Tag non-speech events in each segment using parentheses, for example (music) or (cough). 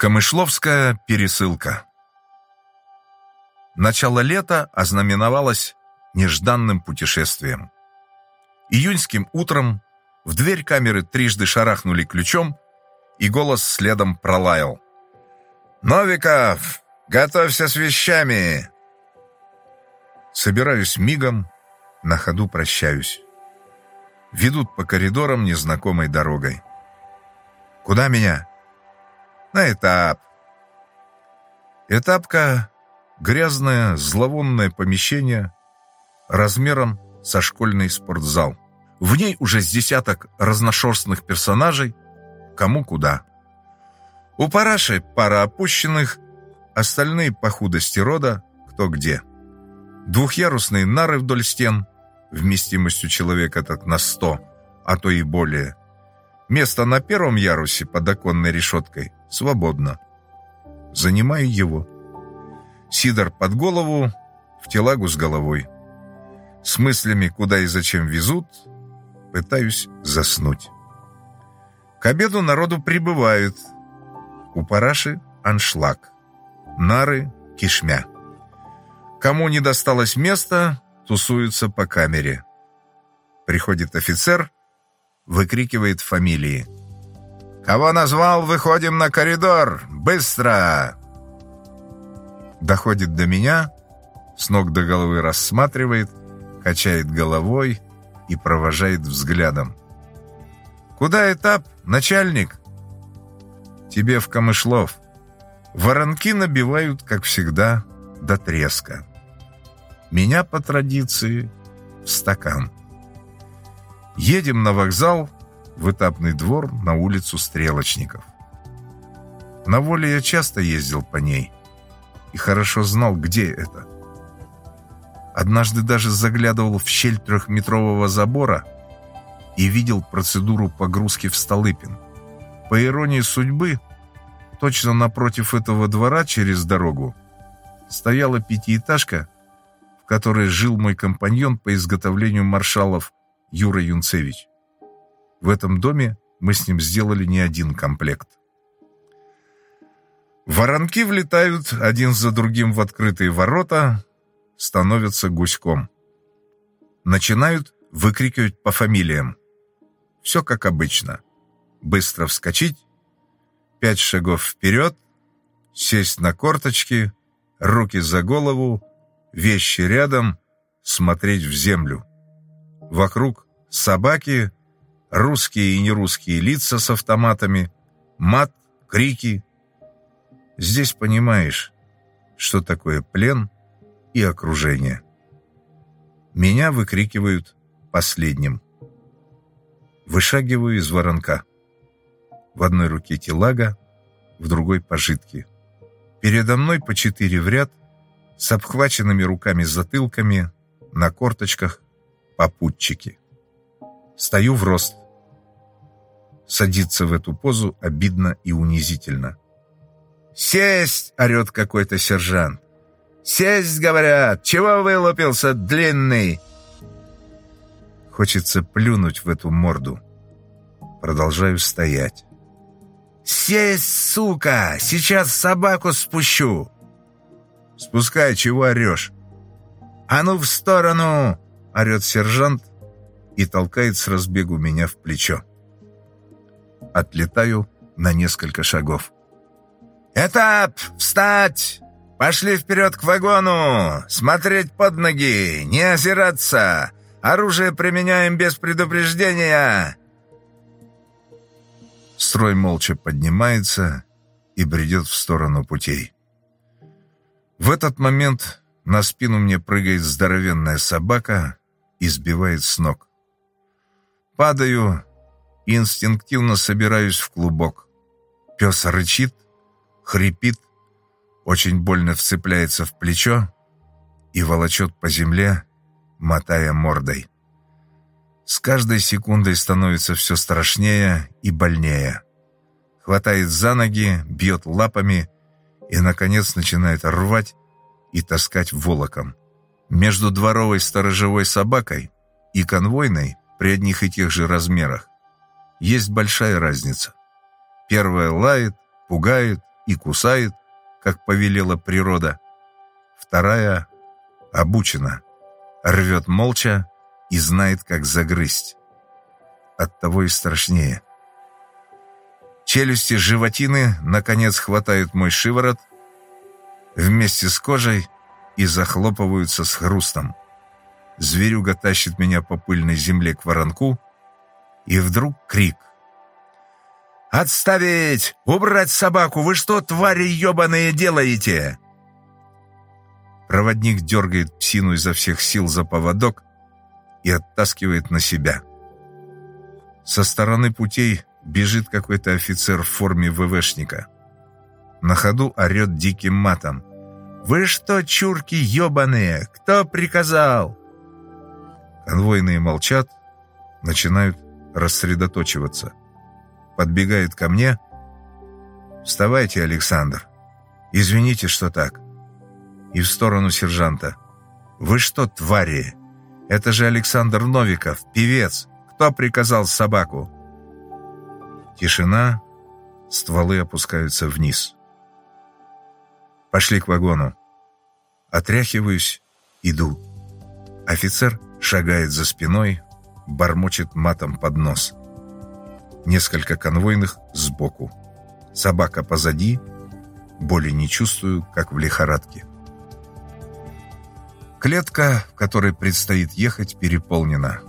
Камышловская пересылка Начало лета ознаменовалось нежданным путешествием. Июньским утром в дверь камеры трижды шарахнули ключом, и голос следом пролаял. «Новиков, готовься с вещами!» Собираюсь мигом, на ходу прощаюсь. Ведут по коридорам незнакомой дорогой. «Куда меня?» «На этап». Этапка — грязное, зловонное помещение размером со школьный спортзал. В ней уже с десяток разношерстных персонажей, кому куда. У параши пара опущенных, остальные по худости рода, кто где. Двухъярусные нары вдоль стен, вместимостью человека так на сто, а то и более. Место на первом ярусе под оконной решеткой свободно. Занимаю его. Сидор под голову, в телагу с головой. С мыслями, куда и зачем везут, пытаюсь заснуть. К обеду народу прибывают. У параши аншлаг. Нары кишмя. Кому не досталось места, тусуются по камере. Приходит офицер, выкрикивает фамилии. «Кого назвал, выходим на коридор! Быстро!» Доходит до меня, с ног до головы рассматривает, качает головой и провожает взглядом. «Куда этап, начальник?» «Тебе в Камышлов. Воронки набивают, как всегда, до треска. Меня, по традиции, в стакан. Едем на вокзал, в этапный двор на улицу Стрелочников. На воле я часто ездил по ней и хорошо знал, где это. Однажды даже заглядывал в щель трехметрового забора и видел процедуру погрузки в Столыпин. По иронии судьбы, точно напротив этого двора через дорогу стояла пятиэтажка, в которой жил мой компаньон по изготовлению маршалов Юра Юнцевич. В этом доме мы с ним сделали не один комплект. Воронки влетают один за другим в открытые ворота, становятся гуськом. Начинают выкрикивать по фамилиям. Все как обычно. Быстро вскочить, пять шагов вперед, сесть на корточки, руки за голову, вещи рядом, смотреть в землю. Вокруг собаки, русские и нерусские лица с автоматами, мат, крики. Здесь понимаешь, что такое плен и окружение. Меня выкрикивают последним. Вышагиваю из воронка. В одной руке телага, в другой пожитки. Передо мной по четыре в ряд, с обхваченными руками затылками, на корточках попутчики. Стою в рост. Садиться в эту позу обидно и унизительно. «Сесть!» — орет какой-то сержант. «Сесть, говорят! Чего вылупился, длинный?» Хочется плюнуть в эту морду. Продолжаю стоять. «Сесть, сука! Сейчас собаку спущу!» «Спускай, чего орешь?» «А ну в сторону!» — орет сержант, и толкает с разбегу меня в плечо. Отлетаю на несколько шагов. «Этап! Встать! Пошли вперед к вагону! Смотреть под ноги! Не озираться! Оружие применяем без предупреждения!» Строй молча поднимается и бредет в сторону путей. В этот момент на спину мне прыгает здоровенная собака и сбивает с ног. Падаю и инстинктивно собираюсь в клубок. Пес рычит, хрипит, очень больно вцепляется в плечо и волочет по земле, мотая мордой. С каждой секундой становится все страшнее и больнее. Хватает за ноги, бьет лапами и, наконец, начинает рвать и таскать волоком. Между дворовой сторожевой собакой и конвойной при одних и тех же размерах, есть большая разница. Первая лает, пугает, и кусает, как повелела природа. Вторая обучена, рвет молча и знает, как загрызть. Оттого и страшнее. Челюсти животины, наконец, хватают мой шиворот вместе с кожей и захлопываются с хрустом. Зверюга тащит меня по пыльной земле к воронку, и вдруг крик. «Отставить! Убрать собаку! Вы что, твари ебаные, делаете?» Проводник дергает псину изо всех сил за поводок и оттаскивает на себя. Со стороны путей бежит какой-то офицер в форме ВВшника. На ходу орет диким матом. «Вы что, чурки ебаные? Кто приказал?» Конвойные молчат, начинают рассредоточиваться. Подбегает ко мне. «Вставайте, Александр. Извините, что так». И в сторону сержанта. «Вы что, твари? Это же Александр Новиков, певец. Кто приказал собаку?» Тишина, стволы опускаются вниз. Пошли к вагону. Отряхиваюсь, иду. Офицер шагает за спиной, бормочет матом под нос. Несколько конвойных сбоку. Собака позади, боли не чувствую, как в лихорадке. Клетка, в которой предстоит ехать, переполнена.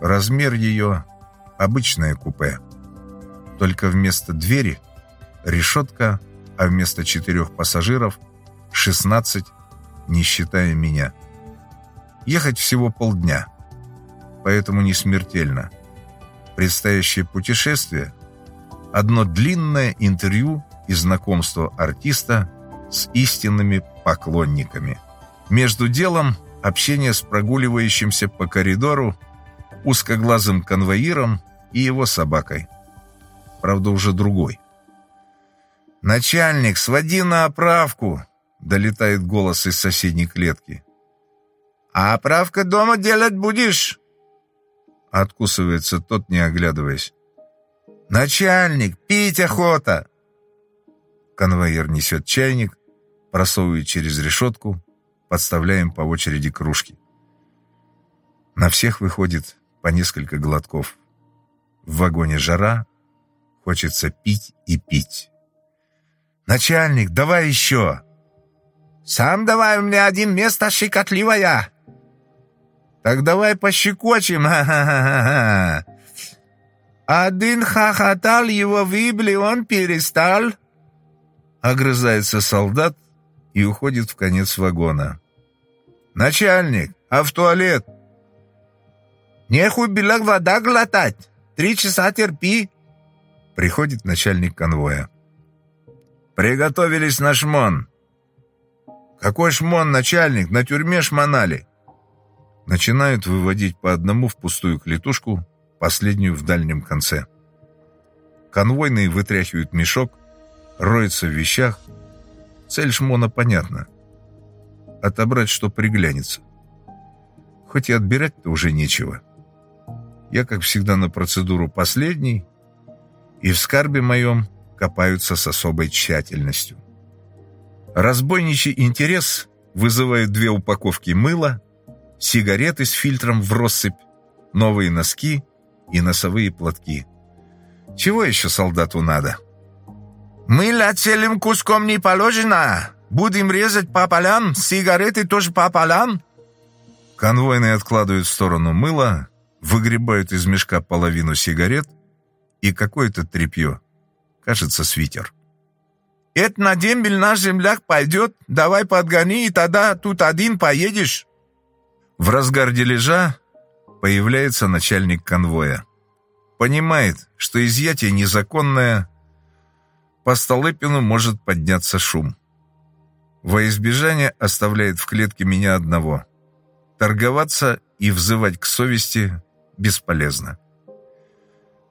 Размер ее – обычное купе. Только вместо двери – решетка, а вместо четырех пассажиров – 16, не считая меня. Ехать всего полдня – поэтому не смертельно. Предстоящее путешествие – одно длинное интервью и знакомство артиста с истинными поклонниками. Между делом – общение с прогуливающимся по коридору узкоглазым конвоиром и его собакой. Правда, уже другой. «Начальник, своди на оправку!» — долетает голос из соседней клетки. «А оправка дома делать будешь?» Откусывается тот, не оглядываясь. «Начальник, пить охота!» Конвоир несет чайник, просовывает через решетку, подставляем по очереди кружки. На всех выходит по несколько глотков. В вагоне жара, хочется пить и пить. «Начальник, давай еще!» «Сам давай, у меня один место щекотливое!» Так давай пощекочем, (laughs) ха-ха-ха-ха. Один хохотал, его выбли, он перестал. Огрызается солдат и уходит в конец вагона. Начальник, а в туалет? Нехуй белок вода глотать. Три часа терпи. Приходит начальник конвоя. Приготовились на шмон. Какой шмон, начальник? На тюрьме шмонали начинают выводить по одному в пустую клетушку, последнюю в дальнем конце. Конвойные вытряхивают мешок, роются в вещах. Цель шмона понятна. Отобрать, что приглянется. Хоть и отбирать-то уже нечего. Я, как всегда, на процедуру последний, и в скарбе моем копаются с особой тщательностью. Разбойничий интерес вызывает две упаковки мыла, сигареты с фильтром в россыпь, новые носки и носовые платки. Чего еще солдату надо? «Мыло целым куском не положено. Будем резать пополам, сигареты тоже пополам». Конвойные откладывают в сторону мыло, выгребают из мешка половину сигарет и какое-то тряпье. Кажется, свитер. «Это на дембель наш земляк пойдет. Давай подгони, и тогда тут один поедешь». В разгар дележа появляется начальник конвоя. Понимает, что изъятие незаконное, по Столыпину может подняться шум. Во избежание оставляет в клетке меня одного. Торговаться и взывать к совести бесполезно.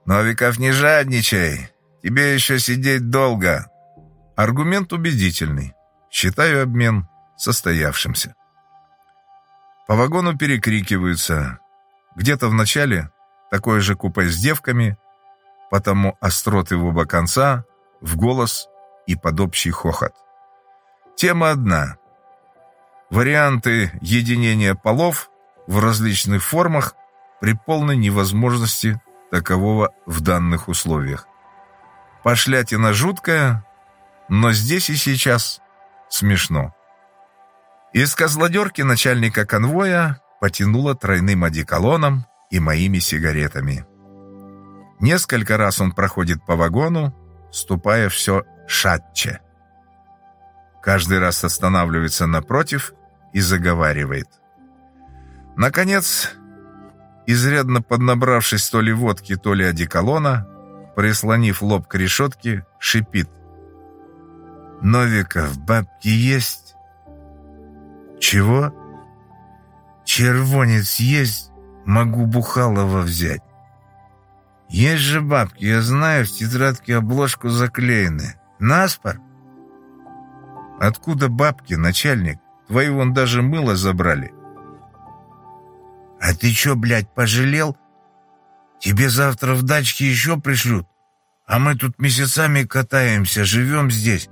«Новиков, не жадничай! Тебе еще сидеть долго!» Аргумент убедительный. Считаю обмен состоявшимся. По вагону перекрикиваются. Где-то в начале такое же купе с девками, потому остроты в оба конца, в голос и под общий хохот. Тема одна. Варианты единения полов в различных формах при полной невозможности такового в данных условиях. Пошлятина жуткая, но здесь и сейчас смешно. Из козлодерки начальника конвоя потянуло тройным одеколоном и моими сигаретами. Несколько раз он проходит по вагону, ступая все шатче. Каждый раз останавливается напротив и заговаривает. Наконец, изрядно поднабравшись то ли водки, то ли одеколона, прислонив лоб к решетке, шипит. «Новиков, бабки есть?» «Чего?» «Червонец есть, могу Бухалова взять». «Есть же бабки, я знаю, в тетрадке обложку заклеены. Наспор?» «Откуда бабки, начальник? Твои вон даже мыло забрали». «А ты чё, блядь, пожалел? Тебе завтра в дачке еще пришлют, а мы тут месяцами катаемся, живем здесь.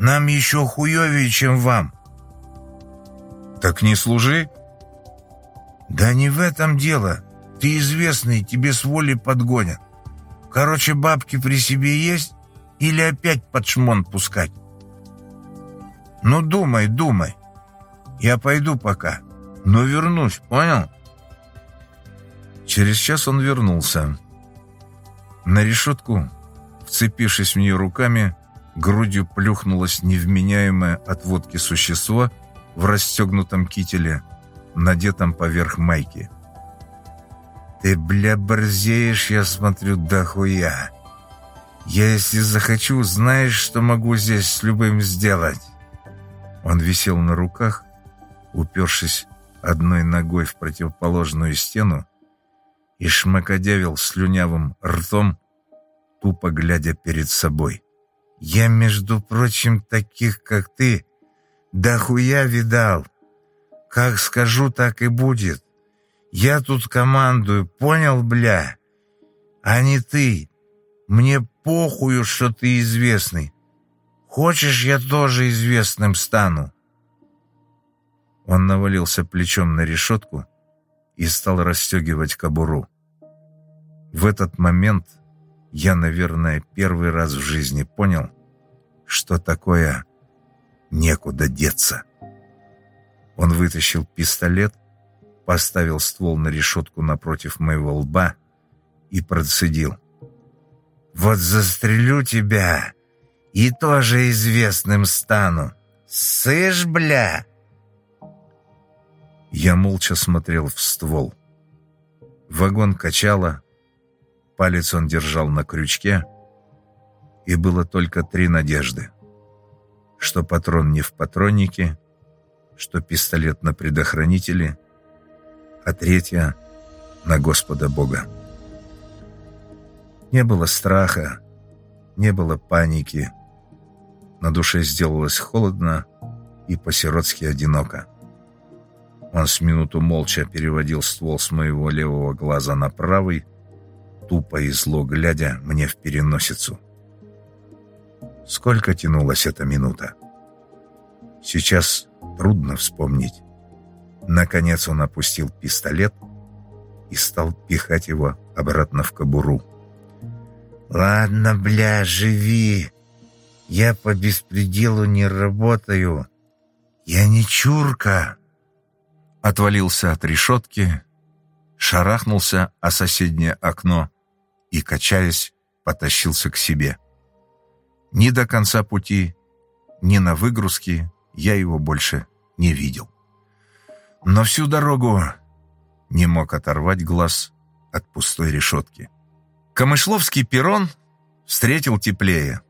Нам еще хуевее, чем вам». «Так не служи». «Да не в этом дело. Ты известный, тебе с воли подгонят. Короче, бабки при себе есть или опять под шмон пускать?» «Ну, думай, думай. Я пойду пока, но вернусь, понял?» Через час он вернулся. На решетку, вцепившись в нее руками, грудью плюхнулось невменяемое от водки существо в расстегнутом кителе, надетом поверх майки. «Ты, бля, борзеешь, я смотрю, дохуя. Я, если захочу, знаешь, что могу здесь с любым сделать?» Он висел на руках, упершись одной ногой в противоположную стену, и шмакодявил слюнявым ртом, тупо глядя перед собой. «Я, между прочим, таких, как ты, дохуя видал. Как скажу, так и будет. Я тут командую, понял, бля? А не ты. Мне похую, что ты известный. Хочешь, я тоже известным стану?» Он навалился плечом на решетку и стал расстегивать кобуру. В этот момент я, наверное, первый раз в жизни понял, что такое некуда деться. Он вытащил пистолет, поставил ствол на решетку напротив моего лба и процедил. «Вот застрелю тебя!» и тоже известным стану. Сышь, бля!» Я молча смотрел в ствол. Вагон качало, палец он держал на крючке, и было только три надежды. Что патрон не в патроннике, что пистолет на предохранителе, а третья — на Господа Бога. Не было страха, не было паники, на душе сделалось холодно и по-сиротски одиноко. Он с минуту молча переводил ствол с моего левого глаза на правый, тупо и зло глядя мне в переносицу. Сколько тянулась эта минута? Сейчас трудно вспомнить. Наконец он опустил пистолет и стал пихать его обратно в кобуру. «Ладно, бля, живи!» Я по беспределу не работаю. Я не чурка. Отвалился от решетки, шарахнулся о соседнее окно и, качаясь, потащился к себе. Ни до конца пути, ни на выгрузке я его больше не видел. Но всю дорогу не мог оторвать глаз от пустой решетки. Камышловский перрон встретил теплее.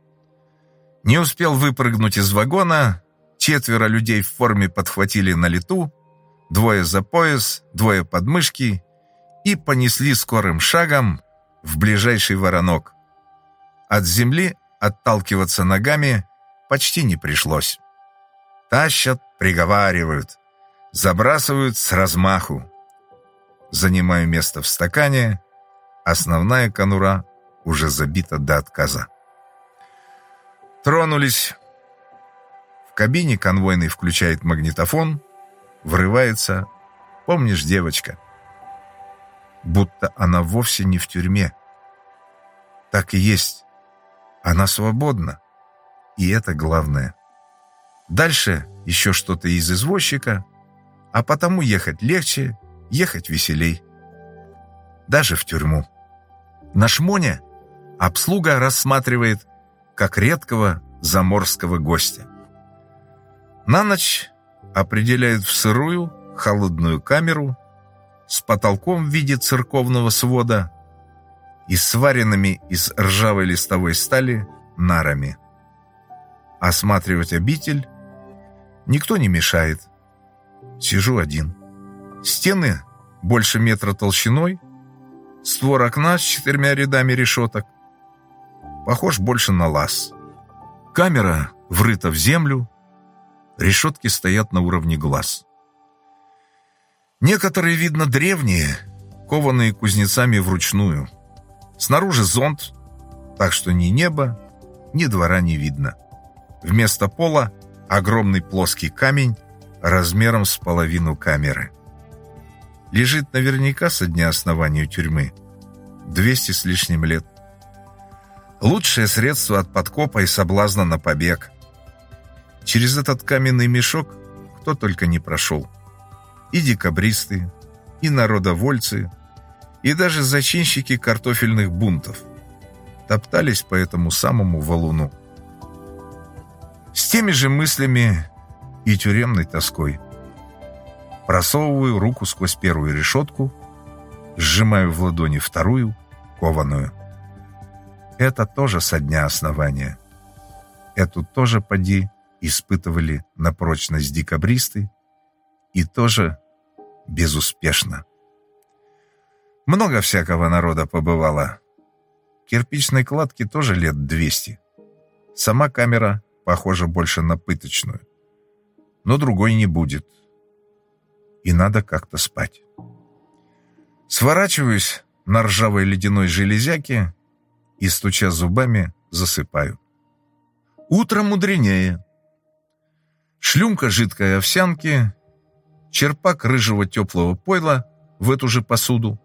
Не успел выпрыгнуть из вагона, четверо людей в форме подхватили на лету, двое за пояс, двое под мышки и понесли скорым шагом в ближайший воронок. От земли отталкиваться ногами почти не пришлось. Тащат, приговаривают, забрасывают с размаху. Занимаю место в стакане, основная конура уже забита до отказа. Тронулись. В кабине конвойный включает магнитофон, врывается «Помнишь, девочка?» Будто она вовсе не в тюрьме. Так и есть. Она свободна. И это главное. Дальше еще что-то из извозчика, а потому ехать легче, ехать веселей. Даже в тюрьму. На шмоне обслуга рассматривает как редкого заморского гостя. На ночь определяют в сырую, холодную камеру с потолком в виде церковного свода и сваренными из ржавой листовой стали нарами. Осматривать обитель никто не мешает. Сижу один. Стены больше метра толщиной, створ окна с четырьмя рядами решеток. Похож больше на лаз. Камера врыта в землю, решетки стоят на уровне глаз. Некоторые, видно, древние, кованные кузнецами вручную. Снаружи зонт, так что ни неба, ни двора не видно. Вместо пола огромный плоский камень размером с половину камеры. Лежит наверняка со дня основания тюрьмы. 200 с лишним лет. Лучшее средство от подкопа и соблазна на побег. Через этот каменный мешок кто только не прошел. И декабристы, и народовольцы, и даже зачинщики картофельных бунтов. Топтались по этому самому валуну. С теми же мыслями и тюремной тоской. Просовываю руку сквозь первую решетку, сжимаю в ладони вторую, кованую. Это тоже со дня основания. Эту тоже, поди, испытывали на прочность декабристы и тоже безуспешно. Много всякого народа побывало. Кирпичной кладки тоже лет 200. Сама камера похожа больше на пыточную. Но другой не будет. И надо как-то спать. Сворачиваюсь на ржавой ледяной железяке и, стуча зубами, засыпаю. Утро мудренее. Шлюмка жидкой овсянки, черпак рыжего теплого пойла в эту же посуду,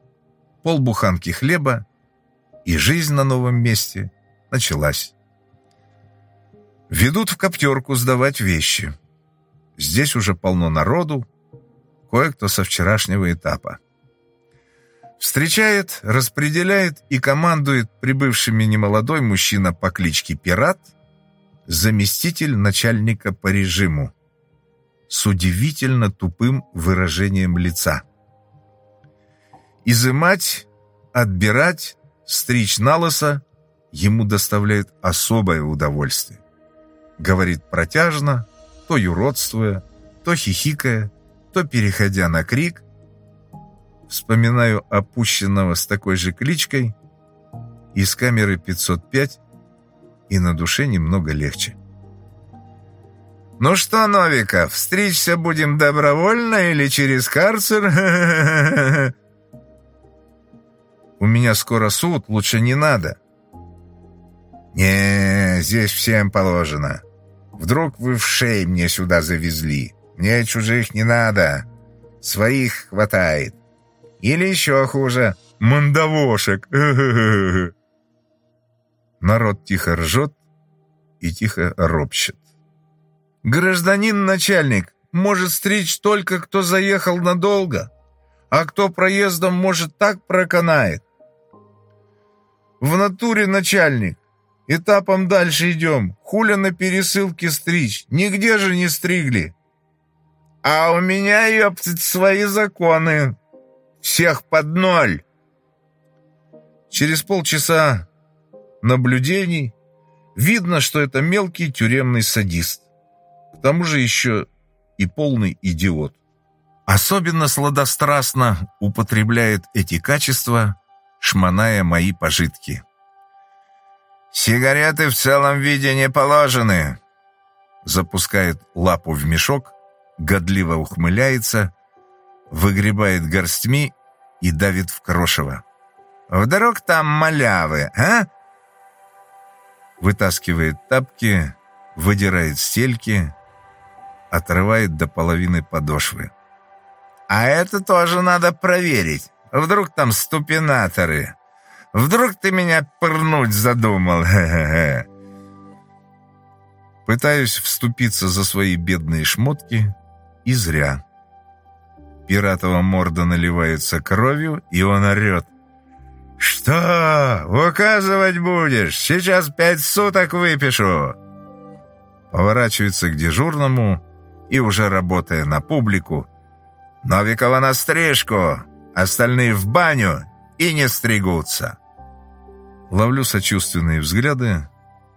полбуханки хлеба, и жизнь на новом месте началась. Ведут в коптерку сдавать вещи. Здесь уже полно народу, кое-кто со вчерашнего этапа. Встречает, распределяет и командует прибывшими немолодой мужчина по кличке Пират, заместитель начальника по режиму, с удивительно тупым выражением лица. Изымать, отбирать, стричь на лысо ему доставляет особое удовольствие говорит протяжно, то юродствуя, то хихикая, то переходя на крик. Вспоминаю опущенного с такой же кличкой из камеры 505, и на душе немного легче. «Ну что, Новиков, стричься будем добровольно или через карцер?» (laughs) «У меня скоро суд, лучше не надо». «Не, здесь всем положено. Вдруг вы в шей мне сюда завезли. Мне чужих не надо. Своих хватает. Или еще хуже. Мандавошек. (laughs) Народ тихо ржет и тихо ропщет. Гражданин начальник, может стричь только кто заехал надолго, а кто проездом, может, так проканает. В натуре начальник, Этапом дальше идем. Хуля на пересылке стричь. Нигде же не стригли. А у меня, ёптать, свои законы. Всех под ноль. Через полчаса наблюдений видно, что это мелкий тюремный садист. К тому же еще и полный идиот. Особенно сладострастно употребляет эти качества, шмоная мои пожитки. «Сигареты в целом виде не положены!» Запускает лапу в мешок, годливо ухмыляется, выгребает горстьми и давит в крошево. «Вдруг там малявы, а?» вытаскивает тапки, выдирает стельки, отрывает до половины подошвы. «А это тоже надо проверить. Вдруг там ступинаторы. Вдруг ты меня пырнуть задумал. (laughs) Пытаюсь вступиться за свои бедные шмотки, и зря. Пиратова морда наливается кровью, и он орет. «Что? Указывать будешь? Сейчас пять суток выпишу!» Поворачивается к дежурному и, уже работая на публику, «Новикова на стрижку, остальные в баню и не стригутся!» Ловлю сочувственные взгляды,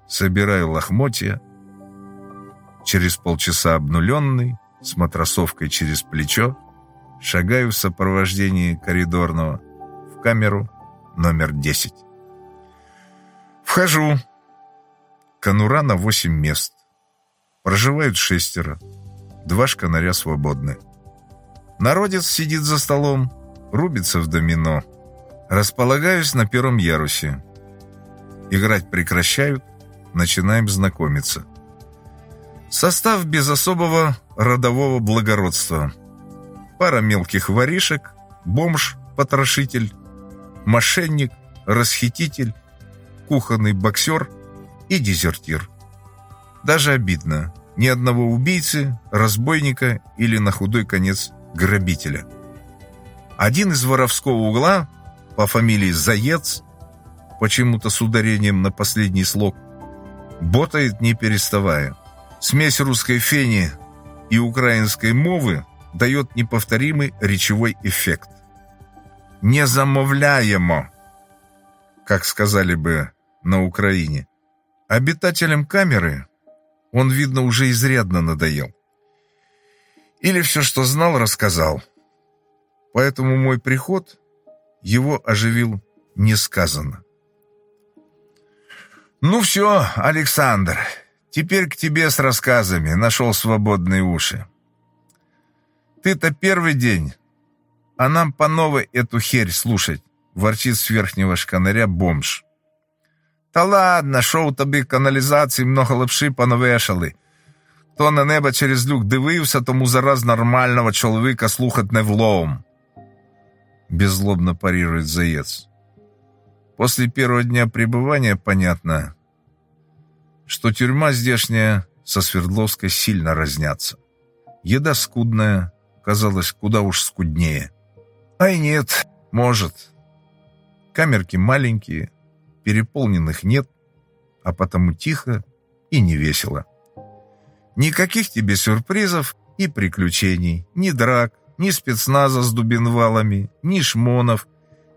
собираю лохмотья. Через полчаса обнуленный, с матросовкой через плечо, шагаю в сопровождении коридорного в камеру номер 10. Вхожу. Конура на 8 мест. Проживают шестеро. Два шканаря свободны. Народец сидит за столом, рубится в домино. Располагаюсь на первом ярусе. Играть прекращают, начинаем знакомиться. Состав без особого родового благородства. Пара мелких воришек, бомж, потрошитель, мошенник, расхититель, кухонный боксер и дезертир. Даже обидно. Ни одного убийцы, разбойника или на худой конец грабителя. Один из воровского угла по фамилии Заец почему-то с ударением на последний слог, ботает не переставая. Смесь русской фени и украинской мовы дает неповторимый речевой эффект. «Незамовляемо», как сказали бы на Украине. Обитателям камеры он, видно, уже изрядно надоел. Или все, что знал, рассказал. Поэтому мой приход его оживил несказанно. «Ну все, Александр, теперь к тебе с рассказами нашел свободные уши. Ты-то первый день, а нам по новой эту херь слушать», ворчит с верхнего шканаря бомж. «Та ладно, шо у тобі каналізації много лапши понавешали. Хто на небо через люк дивився, тому зараз нормального чоловіка слухать не влом». Беззлобно парирует заец. После первого дня пребывания понятно, что тюрьма здешняя со Свердловской сильно разнятся. Еда скудная, казалось, куда уж скуднее. Ай нет, может. Камерки маленькие, переполненных нет, а потому тихо и не весело. Никаких тебе сюрпризов и приключений, ни драк, ни спецназа с дубинвалами, ни шмонов,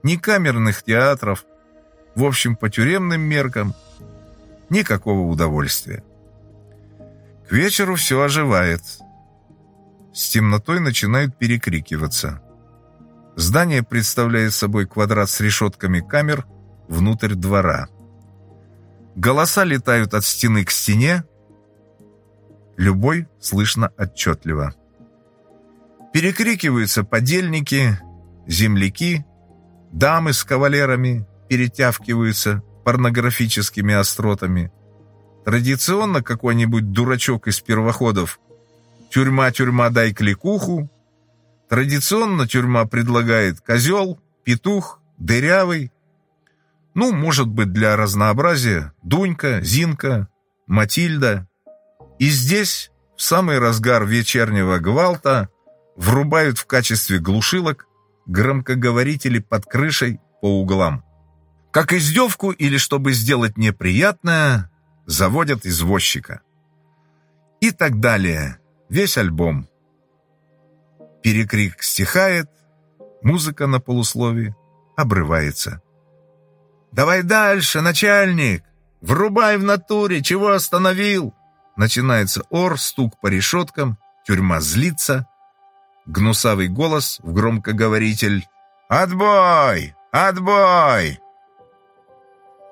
ни камерных театров, в общем, по тюремным меркам никакого удовольствия. К вечеру все оживает. С темнотой начинают перекрикиваться. Здание представляет собой квадрат с решетками камер внутрь двора. Голоса летают от стены к стене. Любой слышно отчетливо. Перекрикиваются подельники, земляки, дамы с кавалерами, перетявкиваются порнографическими остротами. Традиционно какой-нибудь дурачок из первоходов «Тюрьма, тюрьма, дай кликуху». Традиционно тюрьма предлагает козел, петух, дырявый. Ну, может быть, для разнообразия Дунька, Зинка, Матильда. И здесь, в самый разгар вечернего гвалта, врубают в качестве глушилок громкоговорители под крышей по углам. Как издевку или чтобы сделать неприятное, заводят извозчика. И так далее. Весь альбом. Перекрик стихает, музыка на полусловии обрывается. «Давай дальше, начальник! Врубай в натуре, чего остановил?» Начинается ор, стук по решеткам, тюрьма злится. Гнусавый голос в громкоговоритель. «Отбой! Отбой!»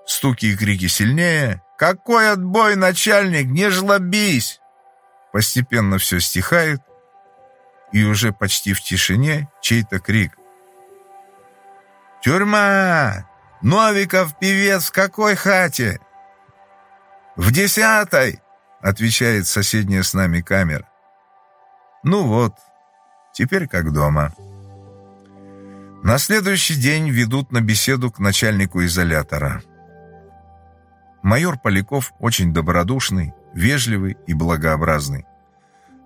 Стуки и крики сильнее. «Какой отбой, начальник! Не жлобись!» Постепенно все стихает, и уже почти в тишине чей-то крик. «Тюрьма! Новиков певец в какой хате?» «В десятой!» — отвечает соседняя с нами камера. Ну вот, теперь как дома. На следующий день ведут на беседу к начальнику изолятора. Майор Поляков очень добродушный, вежливый и благообразный.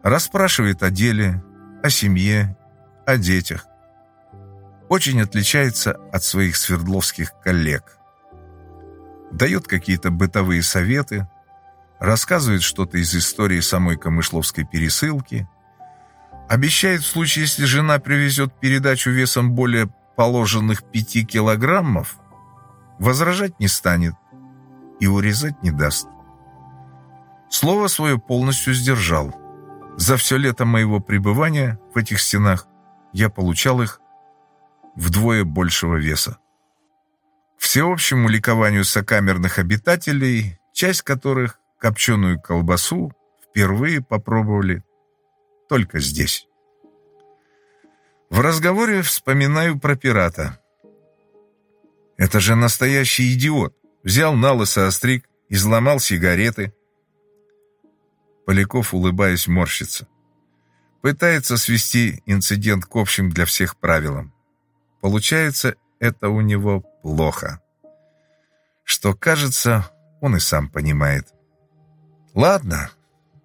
Расспрашивает о деле, о семье, о детях. Очень отличается от своих свердловских коллег. Дает какие-то бытовые советы, рассказывает что-то из истории самой Камышловской пересылки, обещает в случае, если жена привезет передачу весом более положенных пяти килограммов, возражать не станет и урезать не даст. Слово свое полностью сдержал. За все лето моего пребывания в этих стенах я получал их вдвое большего веса. К всеобщему ликованию сокамерных обитателей, часть которых копченую колбасу впервые попробовали только здесь. В разговоре вспоминаю про пирата. Это же настоящий идиот. Взял на лысо остриг, изломал сигареты. Поляков, улыбаясь, морщится. Пытается свести инцидент к общим для всех правилам. Получается, это у него плохо. Что, кажется, он и сам понимает. Ладно,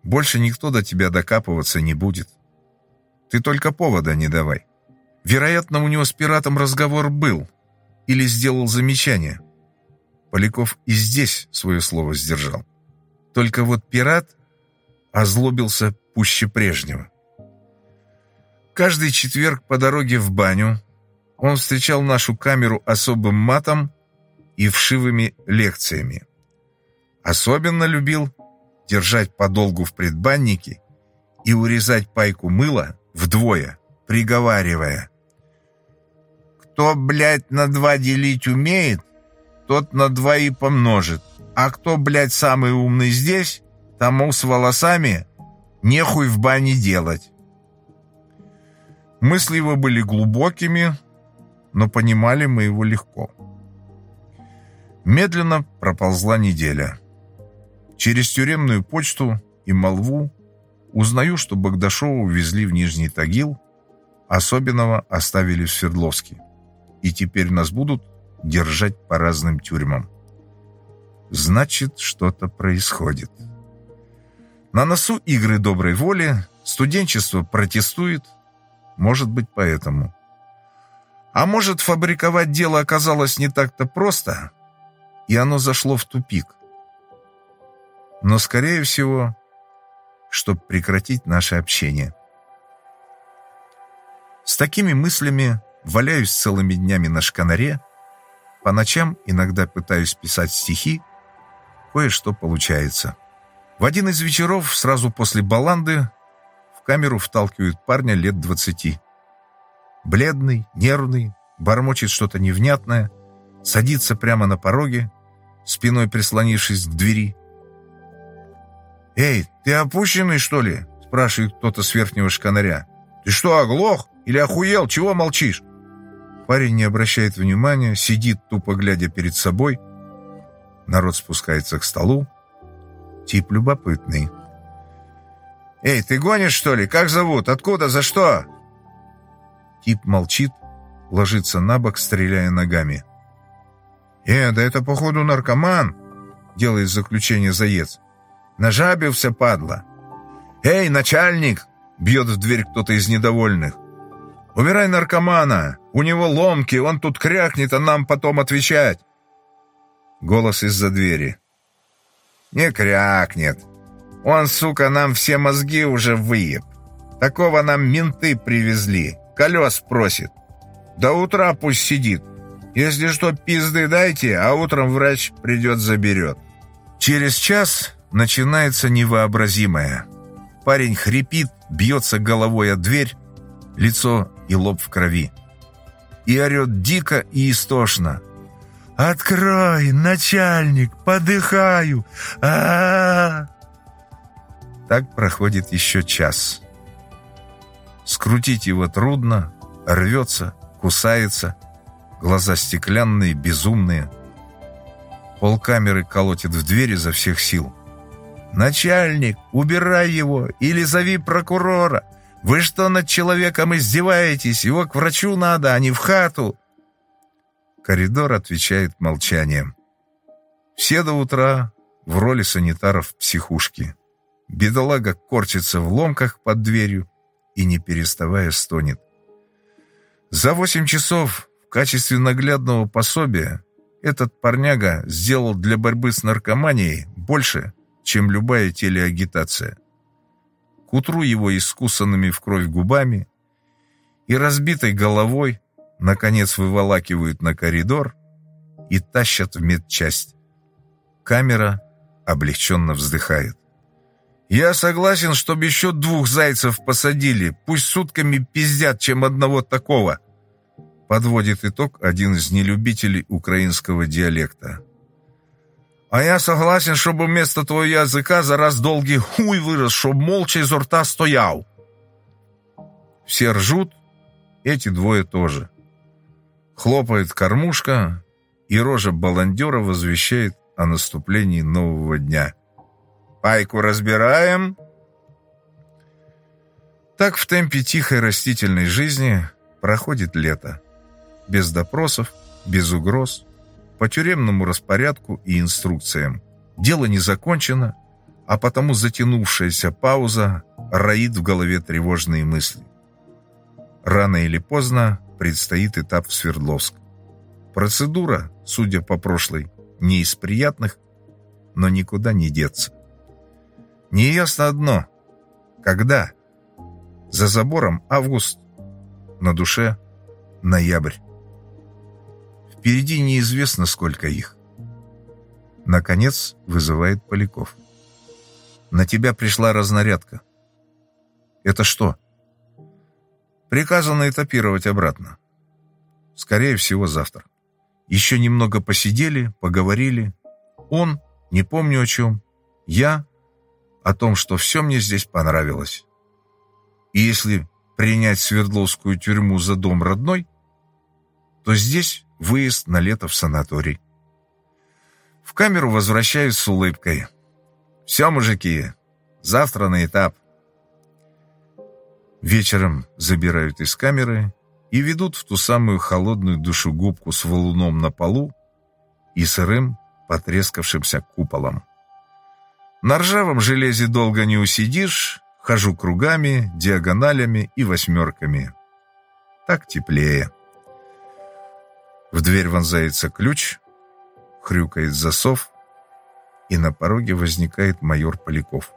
больше никто до тебя докапываться не будет. Ты только повода не давай. Вероятно, у него с пиратом разговор был. Или сделал замечание. Поляков и здесь свое слово сдержал. Только вот пират озлобился пуще прежнего. Каждый четверг по дороге в баню он встречал нашу камеру особым матом и вшивыми лекциями. Особенно любил держать подолгу в предбаннике и урезать пайку мыла вдвое, приговаривая. «Кто, блядь, на два делить умеет, тот на два и помножит. А кто, блядь, самый умный здесь, тому с волосами нехуй в бане делать». Мысли его были глубокими, но понимали мы его легко. Медленно проползла неделя. Через тюремную почту и молву узнаю, что Богдашова увезли в Нижний Тагил, особенного оставили в Свердловске, и теперь нас будут держать по разным тюрьмам. Значит, что-то происходит. На носу игры доброй воли, студенчество протестует, может быть, поэтому. А может, фабриковать дело оказалось не так-то просто, и оно зашло в тупик но, скорее всего, чтобы прекратить наше общение. С такими мыслями валяюсь целыми днями на шканаре, по ночам иногда пытаюсь писать стихи, кое-что получается. В один из вечеров, сразу после баланды, в камеру вталкивают парня лет двадцати. Бледный, нервный, бормочет что-то невнятное, садится прямо на пороге, спиной прислонившись к двери, «Эй, ты опущенный, что ли?» — спрашивает кто-то с верхнего шканаря. «Ты что, оглох? Или охуел? Чего молчишь?» Парень не обращает внимания, сидит, тупо глядя перед собой. Народ спускается к столу. Тип любопытный. «Эй, ты гонишь, что ли? Как зовут? Откуда? За что?» Тип молчит, ложится на бок, стреляя ногами. «Э, да это, походу, наркоман!» — делает заключение заец. Нажабился, падла. «Эй, начальник!» — бьет в дверь кто-то из недовольных. «Убирай наркомана! У него ломки, он тут крякнет, а нам потом отвечать!» Голос из-за двери. «Не крякнет. Он, сука, нам все мозги уже выеб. Такого нам менты привезли. Колес просит. До утра пусть сидит. Если что, пизды дайте, а утром врач придет заберет». Через час начинается невообразимое. Парень хрипит, бьется головой о дверь, лицо и лоб в крови. И орет дико и истошно. «Открой, начальник, подыхаю! а, -а, -а Так проходит еще час. Скрутить его трудно, рвется, кусается, глаза стеклянные, безумные. Полкамеры колотит в дверь изо всех сил. «Начальник, убирай его или зови прокурора! Вы что над человеком издеваетесь? Его к врачу надо, а не в хату!» Коридор отвечает молчанием. Все до утра в роли санитаров психушки. Бедолага корчится в ломках под дверью и, не переставая, стонет. За восемь часов в качестве наглядного пособия этот парняга сделал для борьбы с наркоманией больше, чем любая телеагитация. К утру его искусанными в кровь губами и разбитой головой наконец выволакивают на коридор и тащат в медчасть. Камера облегченно вздыхает. «Я согласен, чтобы еще двух зайцев посадили. Пусть сутками пиздят, чем одного такого», подводит итог один из нелюбителей украинского диалекта. «А я согласен, чтобы вместо твоего языка за раз долгий хуй вырос, чтоб молча изо рта стоял». Все ржут, эти двое тоже. Хлопает кормушка, и рожа баландера возвещает о наступлении нового дня. «Пайку разбираем!» Так в темпе тихой растительной жизни проходит лето без допросов, без угроз, по тюремному распорядку и инструкциям. Дело не закончено, а потому затянувшаяся пауза роит в голове тревожные мысли. Рано или поздно предстоит этап в Свердловск. Процедура, судя по прошлой, не из приятных, но никуда не деться. Неясно одно. Когда? За забором август, на душе ноябрь. Впереди неизвестно, сколько их. Наконец вызывает Поляков. На тебя пришла разнарядка. Это что? Приказано этапировать обратно. Скорее всего, завтра. Еще немного посидели, поговорили. Он, не помню о чем. Я, о том, что все мне здесь понравилось. И если принять Свердловскую тюрьму за дом родной, то здесь Выезд на лето в санаторий. В камеру возвращаюсь с улыбкой. «Все, мужики, завтра на этап». Вечером забирают из камеры и ведут в ту самую холодную душегубку с валуном на полу и сырым, потрескавшимся куполом. На ржавом железе долго не усидишь, хожу кругами, диагоналями и восьмерками. Так теплее. В дверь вонзается ключ, хрюкает засов, и на пороге возникает майор Поляков.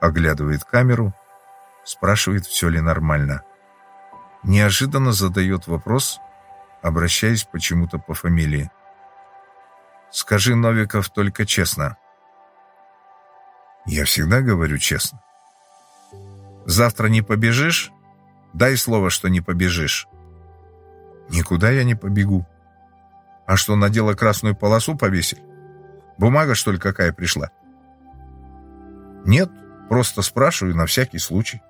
Оглядывает камеру, спрашивает, все ли нормально. Неожиданно задает вопрос, обращаясь почему-то по фамилии. «Скажи, Новиков, только честно». «Я всегда говорю честно». «Завтра не побежишь? Дай слово, что не побежишь». «Никуда я не побегу». А что, на дело красную полосу повесили? Бумага, что ли, какая пришла? Нет, просто спрашиваю на всякий случай.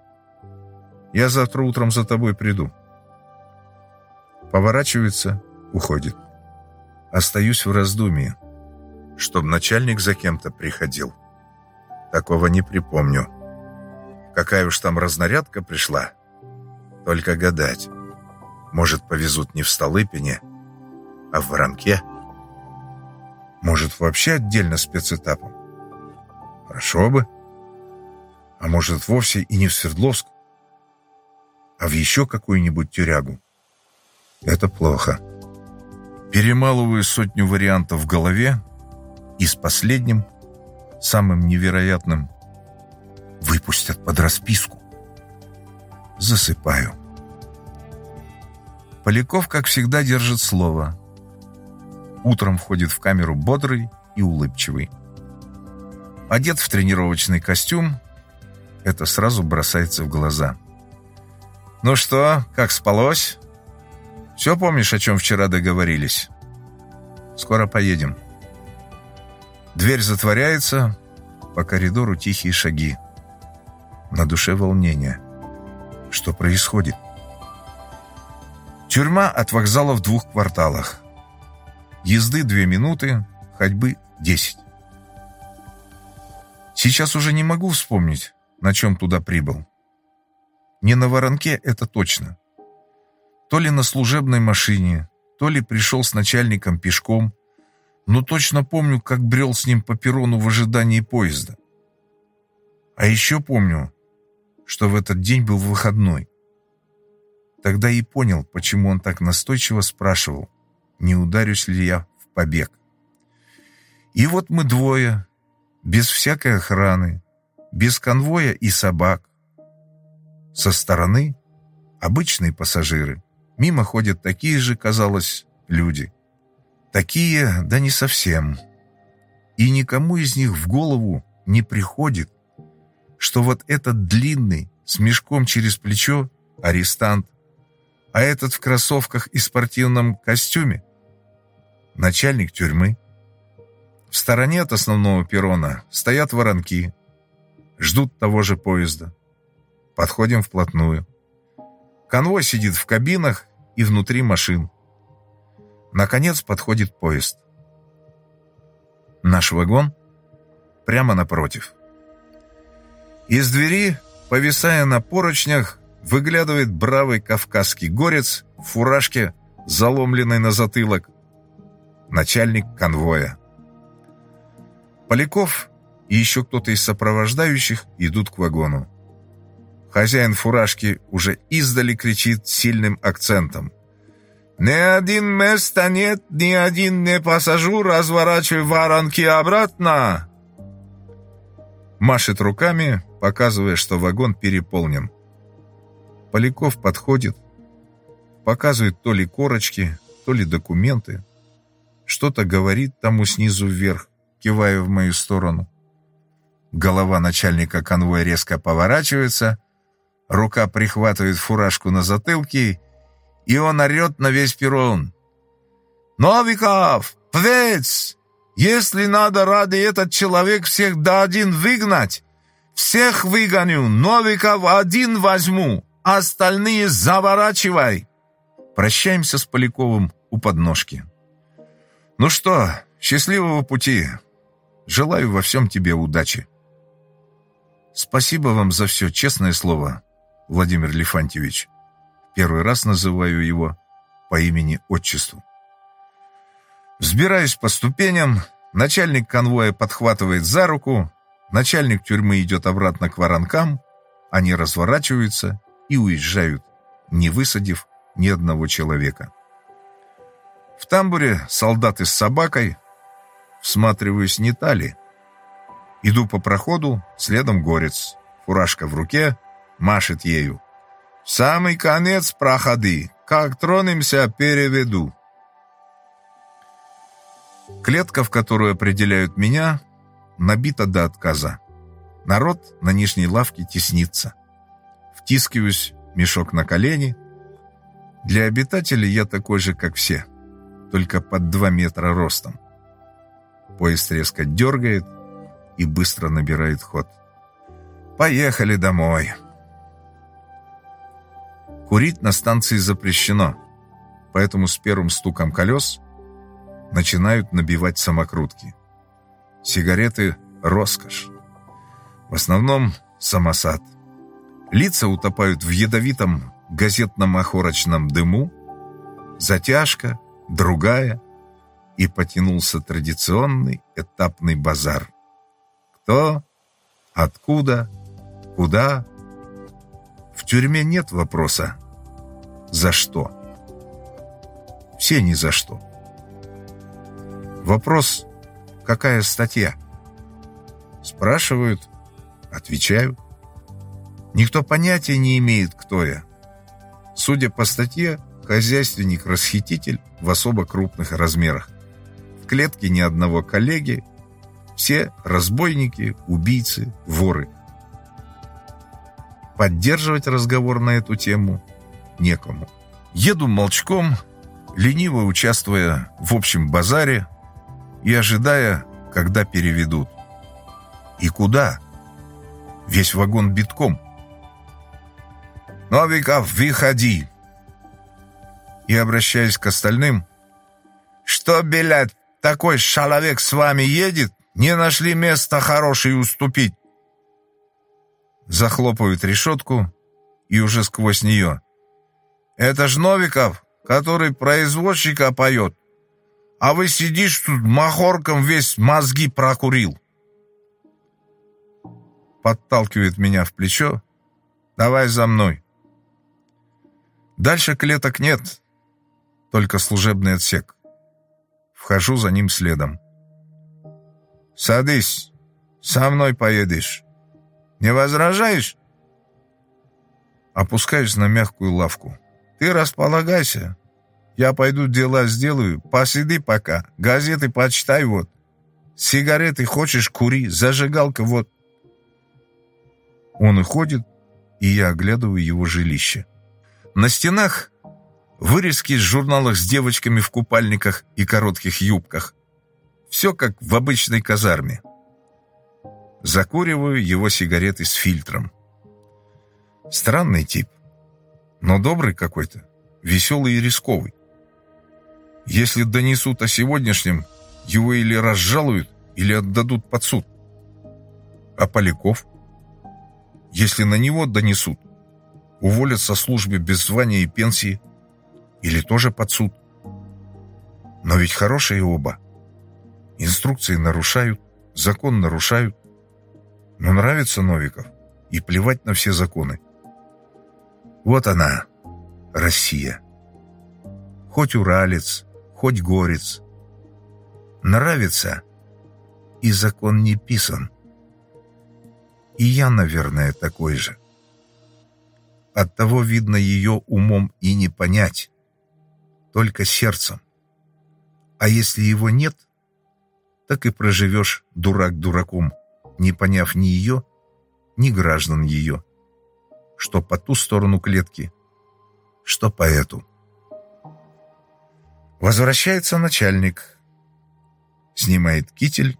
Я завтра утром за тобой приду. Поворачивается, уходит. Остаюсь в раздумье. Чтоб начальник за кем-то приходил. Такого не припомню. Какая уж там разнарядка пришла. Только гадать. Может, повезут не в Столыпине, а в Воронке? Может, вообще отдельно спецэтапом? Хорошо бы. А может, вовсе и не в Свердловск, а в еще какую-нибудь тюрягу? Это плохо. Перемалываю сотню вариантов в голове и с последним, самым невероятным, выпустят под расписку. Засыпаю. Поляков, как всегда, держит слово. Утром входит в камеру бодрый и улыбчивый. Одет в тренировочный костюм, это сразу бросается в глаза. «Ну что, как спалось? Все помнишь, о чем вчера договорились? Скоро поедем». Дверь затворяется, по коридору тихие шаги. На душе волнение. Что происходит? Тюрьма от вокзала в двух кварталах. Езды две минуты, ходьбы десять. Сейчас уже не могу вспомнить, на чем туда прибыл. Не на воронке, это точно. То ли на служебной машине, то ли пришел с начальником пешком, но точно помню, как брел с ним по перрону в ожидании поезда. А еще помню, что в этот день был выходной. Тогда и понял, почему он так настойчиво спрашивал, не ударюсь ли я в побег. И вот мы двое, без всякой охраны, без конвоя и собак. Со стороны обычные пассажиры. Мимо ходят такие же, казалось, люди. Такие, да не совсем. И никому из них в голову не приходит, что вот этот длинный, с мешком через плечо, арестант, а этот в кроссовках и спортивном костюме — начальник тюрьмы. В стороне от основного перрона стоят воронки, ждут того же поезда. Подходим вплотную. Конвой сидит в кабинах и внутри машин. Наконец подходит поезд. Наш вагон прямо напротив. Из двери, повисая на поручнях, выглядывает бравый кавказский горец в фуражке, заломленной на затылок. Начальник конвоя. Поляков и еще кто-то из сопровождающих идут к вагону. Хозяин фуражки уже издали кричит сильным акцентом. «Ни один места нет, ни один не пассажир, разворачивай воронки обратно!» Машет руками, показывая, что вагон переполнен. Поляков подходит, показывает то ли корочки, то ли документы. Что-то говорит тому снизу вверх, кивая в мою сторону. Голова начальника конвоя резко поворачивается, рука прихватывает фуражку на затылке, и он орет на весь перрон. «Новиков! Плец! Если надо ради этот человек всех до один выгнать, всех выгоню, Новиков один возьму!» Остальные заворачивай!» Прощаемся с Поляковым у подножки. «Ну что, счастливого пути! Желаю во всем тебе удачи!» «Спасибо вам за все, честное слово, Владимир Лифантьевич. Первый раз называю его по имени-отчеству. Взбираюсь по ступеням, начальник конвоя подхватывает за руку, начальник тюрьмы идет обратно к воронкам, они разворачиваются и уезжают, не высадив ни одного человека. В тамбуре солдаты с собакой, всматриваюсь, не та ли. Иду по проходу, следом горец, фуражка в руке, машет ею. «В самый конец проходы, как тронемся, переведу». Клетка, в которую определяют меня, набита до отказа. Народ на нижней лавке теснится втискиваюсь, мешок на колени. Для обитателей я такой же, как все, только под два метра ростом. Поезд резко дергает и быстро набирает ход. Поехали домой. Курить на станции запрещено, поэтому с первым стуком колес начинают набивать самокрутки. Сигареты – роскошь. В основном самосад – Лица утопают в ядовитом газетном охорочном дыму. Затяжка, другая, и потянулся традиционный этапный базар. Кто? Откуда? Куда? В тюрьме нет вопроса «За что?». Все ни за что. Вопрос «Какая статья?» Спрашивают, отвечаю – Никто понятия не имеет, кто я. Судя по статье, хозяйственник-расхититель в особо крупных размерах. В клетке ни одного коллеги, все разбойники, убийцы, воры. Поддерживать разговор на эту тему некому. Еду молчком, лениво участвуя в общем базаре и ожидая, когда переведут. И куда? Весь вагон битком – «Новиков, выходи!» И, обращаясь к остальным, «Что билет такой человек с вами едет, не нашли места хорошее уступить. Захлопывают решетку и уже сквозь нее. Это ж Новиков, который производчика поет. А вы сидишь тут махорком весь мозги прокурил. Подталкивает меня в плечо. Давай за мной. Дальше клеток нет, только служебный отсек. Вхожу за ним следом. «Садись, со мной поедешь. Не возражаешь?» Опускаюсь на мягкую лавку. «Ты располагайся. Я пойду дела сделаю. Посиди пока. Газеты почитай вот. Сигареты хочешь, кури. Зажигалка вот». Он уходит, и я оглядываю его жилище. На стенах вырезки из журналов с девочками в купальниках и коротких юбках. Все как в обычной казарме. Закуриваю его сигареты с фильтром. Странный тип, но добрый какой-то, веселый и рисковый. Если донесут о сегодняшнем, его или разжалуют, или отдадут под суд. А Поляков? Если на него донесут, уволят со службы без звания и пенсии, или тоже под суд. Но ведь хорошие оба. Инструкции нарушают, закон нарушают. Но нравится Новиков, и плевать на все законы. Вот она, Россия. Хоть уралец, хоть горец. Нравится, и закон не писан. И я, наверное, такой же. Оттого, видно, ее умом и не понять, только сердцем. А если его нет, так и проживешь дурак дураком, не поняв ни ее, ни граждан ее, что по ту сторону клетки, что по эту. Возвращается начальник, снимает китель,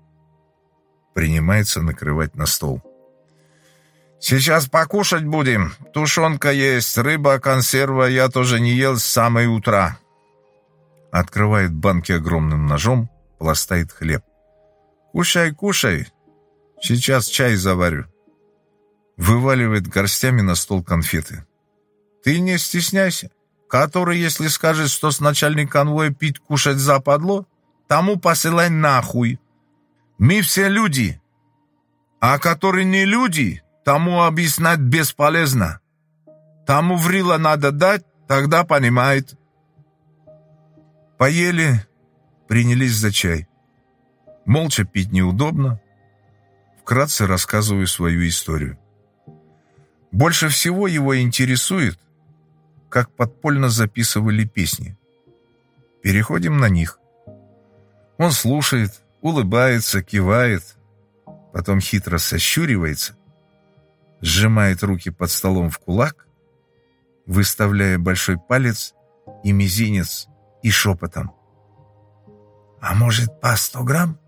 принимается накрывать на стол. «Сейчас покушать будем. Тушенка есть, рыба, консерва я тоже не ел с самой утра». Открывает банки огромным ножом, пластает хлеб. «Кушай, кушай. Сейчас чай заварю». Вываливает горстями на стол конфеты. «Ты не стесняйся. Который, если скажет, что с начальник конвоя пить, кушать западло, тому посылай нахуй. Мы все люди. А которые не люди, Тому объяснять бесполезно. Тому врила надо дать, тогда понимает. Поели, принялись за чай. Молча пить неудобно. Вкратце рассказываю свою историю. Больше всего его интересует, как подпольно записывали песни. Переходим на них. Он слушает, улыбается, кивает, потом хитро сощуривается сжимает руки под столом в кулак, выставляя большой палец и мизинец и шепотом. «А может, по сто грамм?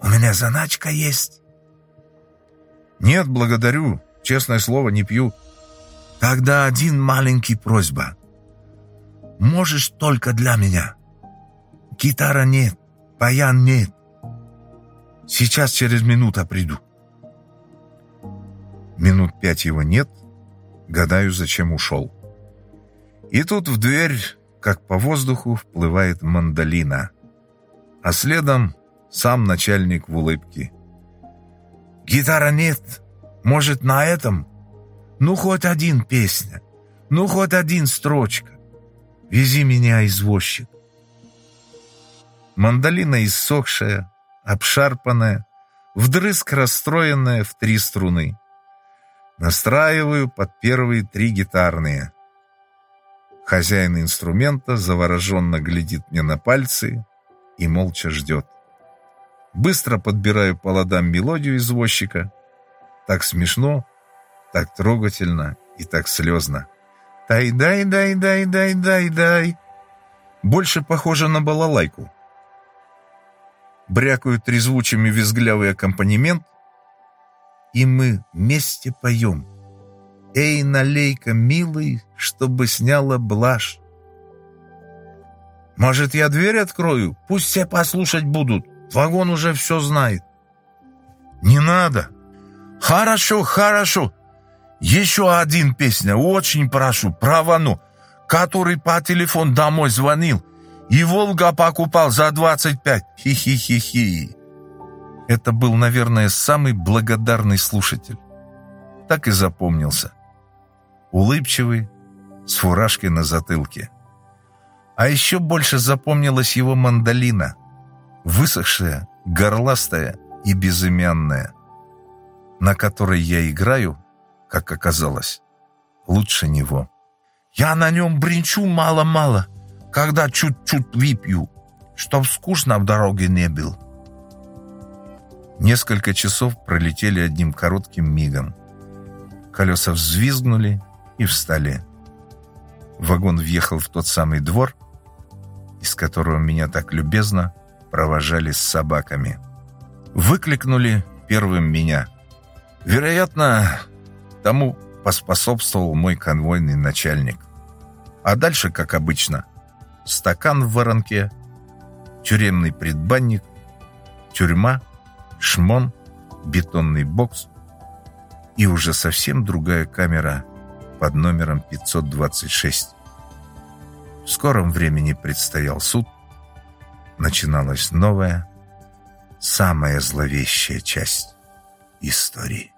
У меня заначка есть». «Нет, благодарю. Честное слово, не пью». «Тогда один маленький просьба. Можешь только для меня. Гитара нет, баян нет. Сейчас через минуту приду». Минут пять его нет, гадаю, зачем ушел. И тут в дверь, как по воздуху, вплывает мандолина, а следом сам начальник в улыбке. «Гитара нет, может, на этом? Ну, хоть один песня, ну, хоть один строчка. Вези меня, извозчик». Мандолина иссохшая, обшарпанная, вдрызг расстроенная в три струны. Настраиваю под первые три гитарные. Хозяин инструмента завороженно глядит мне на пальцы и молча ждет. Быстро подбираю по ладам мелодию извозчика. Так смешно, так трогательно и так слезно. Тай-дай-дай-дай-дай-дай-дай. Больше похоже на балалайку. Брякают трезвучими визглявый аккомпанемент, и мы вместе поем. Эй, налейка, милый, чтобы сняла блажь. Может, я дверь открою? Пусть все послушать будут. Вагон уже все знает». «Не надо». «Хорошо, хорошо. Еще один песня. Очень прошу. Про Вану, который по телефону домой звонил. И Волга покупал за 25. Хи-хи-хи-хи». Это был, наверное, самый благодарный слушатель. Так и запомнился. Улыбчивый, с фуражкой на затылке. А еще больше запомнилась его мандолина. Высохшая, горластая и безымянная. На которой я играю, как оказалось, лучше него. Я на нем бренчу мало-мало, когда чуть-чуть выпью, чтоб скучно в дороге не был. Несколько часов пролетели одним коротким мигом. Колеса взвизгнули и встали. Вагон въехал в тот самый двор, из которого меня так любезно провожали с собаками. Выкликнули первым меня. Вероятно, тому поспособствовал мой конвойный начальник. А дальше, как обычно, стакан в воронке, тюремный предбанник, тюрьма, шмон, бетонный бокс и уже совсем другая камера под номером 526. В скором времени предстоял суд. Начиналась новая, самая зловещая часть истории.